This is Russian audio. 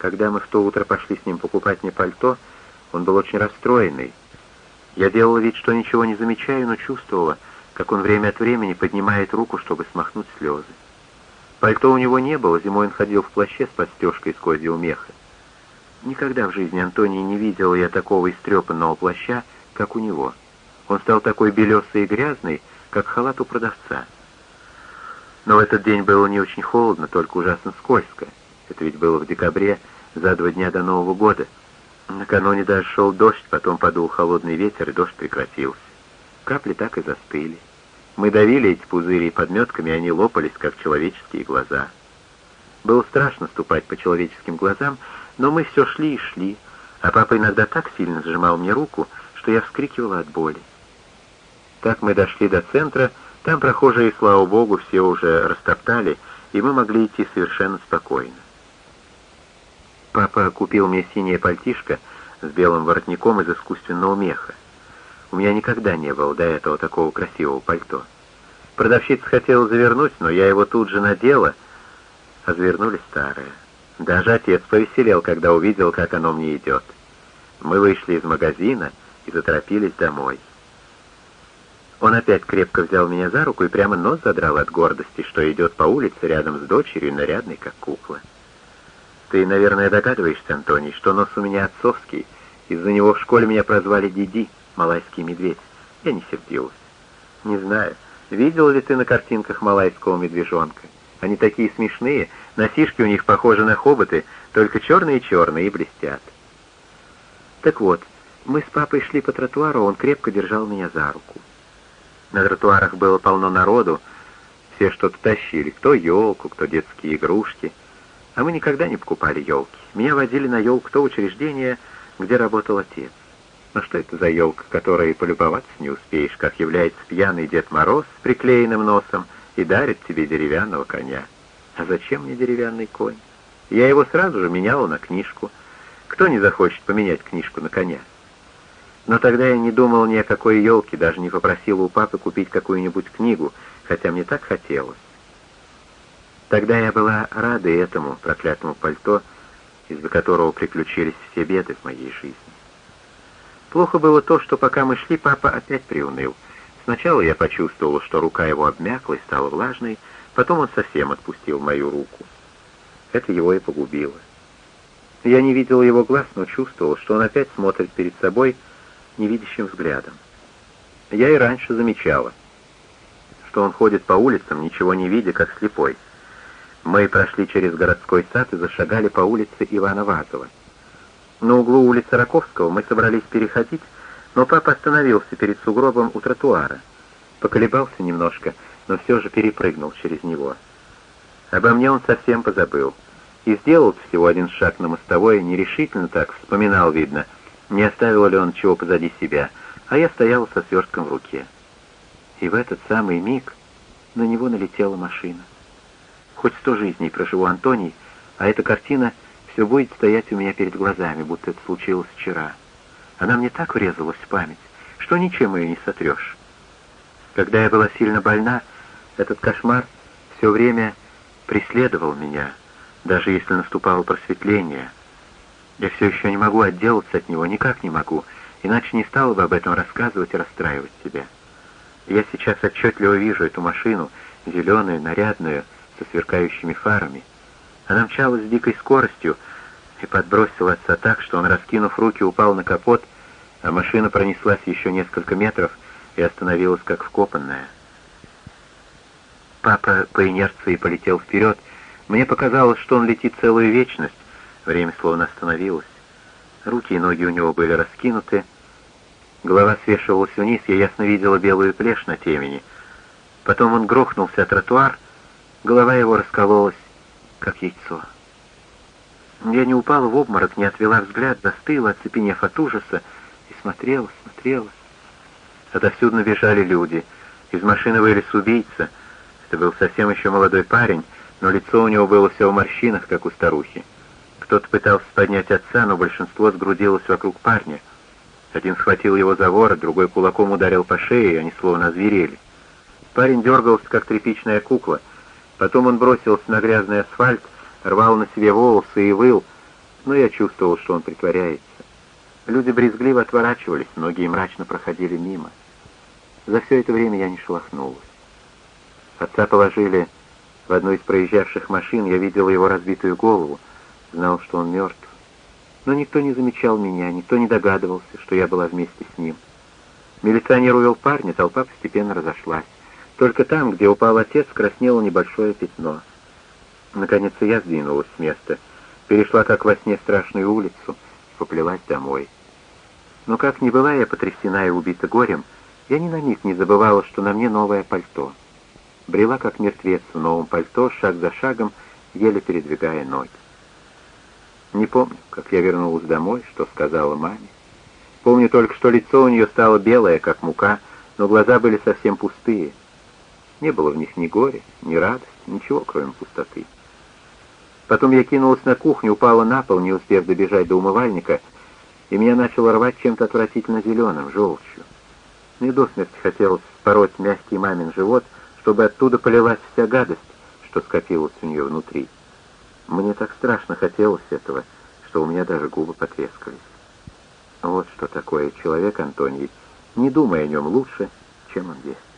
Когда мы в то утро пошли с ним покупать мне пальто, он был очень расстроенный. Я делала вид, что ничего не замечаю, но чувствовала, как он время от времени поднимает руку, чтобы смахнуть слезы. Пальто у него не было, зимой он ходил в плаще с подстежкой из козьего меха. Никогда в жизни Антоний не видел я такого истрепанного плаща, как у него. Он стал такой белесый и грязный, как халат у продавца. Но в этот день было не очень холодно, только ужасно скользко. Это ведь было в декабре, за два дня до Нового года. Накануне даже шел дождь, потом подул холодный ветер, и дождь прекратился. Капли так и застыли. Мы давили эти пузыри подметками, и они лопались, как человеческие глаза. Было страшно ступать по человеческим глазам, но мы все шли и шли, а папа иногда так сильно сжимал мне руку, что я вскрикивала от боли. Так мы дошли до центра, там прохожие, слава богу, все уже растоптали, и мы могли идти совершенно спокойно. Папа купил мне синее пальтишко с белым воротником из искусственного меха. У меня никогда не было до этого такого красивого пальто. Продавщица хотела завернуть, но я его тут же надела, а завернули старое. Даже отец повеселел, когда увидел, как оно мне идет. Мы вышли из магазина и заторопились домой. Он опять крепко взял меня за руку и прямо нос задрал от гордости, что идет по улице рядом с дочерью, нарядной, как кукла. Ты, наверное, догадываешься, Антоний, что нос у меня отцовский. Из-за него в школе меня прозвали Диди, малайский медведь. Я не сердилась. Не знаю, видел ли ты на картинках малайского медвежонка? Они такие смешные, носишки у них похожи на хоботы, только черные-черные и блестят. Так вот, мы с папой шли по тротуару, он крепко держал меня за руку. На тротуарах было полно народу, все что-то тащили, кто елку, кто детские игрушки. А мы никогда не покупали елки. Меня водили на елку то учреждение, где работал отец. Но что это за елка, которой полюбоваться не успеешь, как является пьяный Дед Мороз с приклеенным носом и дарит тебе деревянного коня? А зачем мне деревянный конь? Я его сразу же меняла на книжку. Кто не захочет поменять книжку на коня? Но тогда я не думал ни о какой елке, даже не попросил у папы купить какую-нибудь книгу, хотя мне так хотелось. Тогда я была рада этому проклятому пальто, из-за которого приключились все беды в моей жизни. Плохо было то, что пока мы шли, папа опять приуныл. Сначала я почувствовал, что рука его обмякла и стала влажной, потом он совсем отпустил мою руку. Это его и погубило. Я не видел его глаз, но чувствовал, что он опять смотрит перед собой, невидящим взглядом. Я и раньше замечала, что он ходит по улицам, ничего не видя, как слепой. Мы прошли через городской сад и зашагали по улице Ивана Вазова. На углу улицы Раковского мы собрались переходить, но папа остановился перед сугробом у тротуара. Поколебался немножко, но все же перепрыгнул через него. Обо мне он совсем позабыл. И сделал всего один шаг на мостовой, нерешительно так, вспоминал, видно — не оставил ли он чего позади себя, а я стоял со свертком в руке. И в этот самый миг на него налетела машина. Хоть сто жизней проживу Антоний, а эта картина все будет стоять у меня перед глазами, будто это случилось вчера. Она мне так врезалась в память, что ничем ее не сотрешь. Когда я была сильно больна, этот кошмар все время преследовал меня, даже если наступало просветление — я все еще не могу отделаться от него, никак не могу, иначе не стала бы об этом рассказывать и расстраивать себя. Я сейчас отчетливо вижу эту машину, зеленую, нарядную, со сверкающими фарами. Она мчалась с дикой скоростью и подбросила отца так, что он, раскинув руки, упал на капот, а машина пронеслась еще несколько метров и остановилась как вкопанная. Папа по инерции полетел вперед. Мне показалось, что он летит целую вечность, Время словно остановилось. Руки и ноги у него были раскинуты. Голова свешивалась вниз, я ясно видела белую плешь на темени. Потом он грохнулся о тротуар, голова его раскололась, как яйцо. Я не упала в обморок, не отвела взгляд, застыла, оцепенев от ужаса, и смотрела, смотрела. Отовсюду набежали люди. Из машины вылез убийца. Это был совсем еще молодой парень, но лицо у него было все в морщинах, как у старухи. Кто-то пытался поднять отца, но большинство сгрудилось вокруг парня. Один схватил его за ворот, другой кулаком ударил по шее, и они словно озверели. Парень дергался, как тряпичная кукла. Потом он бросился на грязный асфальт, рвал на себе волосы и выл. Но я чувствовал, что он притворяется. Люди брезгливо отворачивались, многие мрачно проходили мимо. За все это время я не шелохнулась. Отца положили в одну из проезжавших машин, я видел его разбитую голову, знал, что он мертв. Но никто не замечал меня, никто не догадывался, что я была вместе с ним. Милиционер увел парня, толпа постепенно разошлась. Только там, где упал отец, краснело небольшое пятно. Наконец я сдвинулась с места, перешла как во сне страшную улицу поплелась домой. Но как ни была я потрясена и убита горем, я ни на миг не забывала, что на мне новое пальто. Брела как мертвец в новом пальто, шаг за шагом, еле передвигая ноги. Не помню, как я вернулась домой, что сказала маме. Помню только, что лицо у нее стало белое, как мука, но глаза были совсем пустые. Не было в них ни горя, ни радости, ничего, кроме пустоты. Потом я кинулась на кухню, упала на пол, не успев добежать до умывальника, и меня начало рвать чем-то отвратительно зеленым, желчью. Мне до смерти хотелось спороть мягкий мамин живот, чтобы оттуда полилась вся гадость, что скопилась у нее внутри. Мне так страшно хотелось этого, что у меня даже губы потрескались. Вот что такое человек, Антоний, не думай о нем лучше, чем он есть.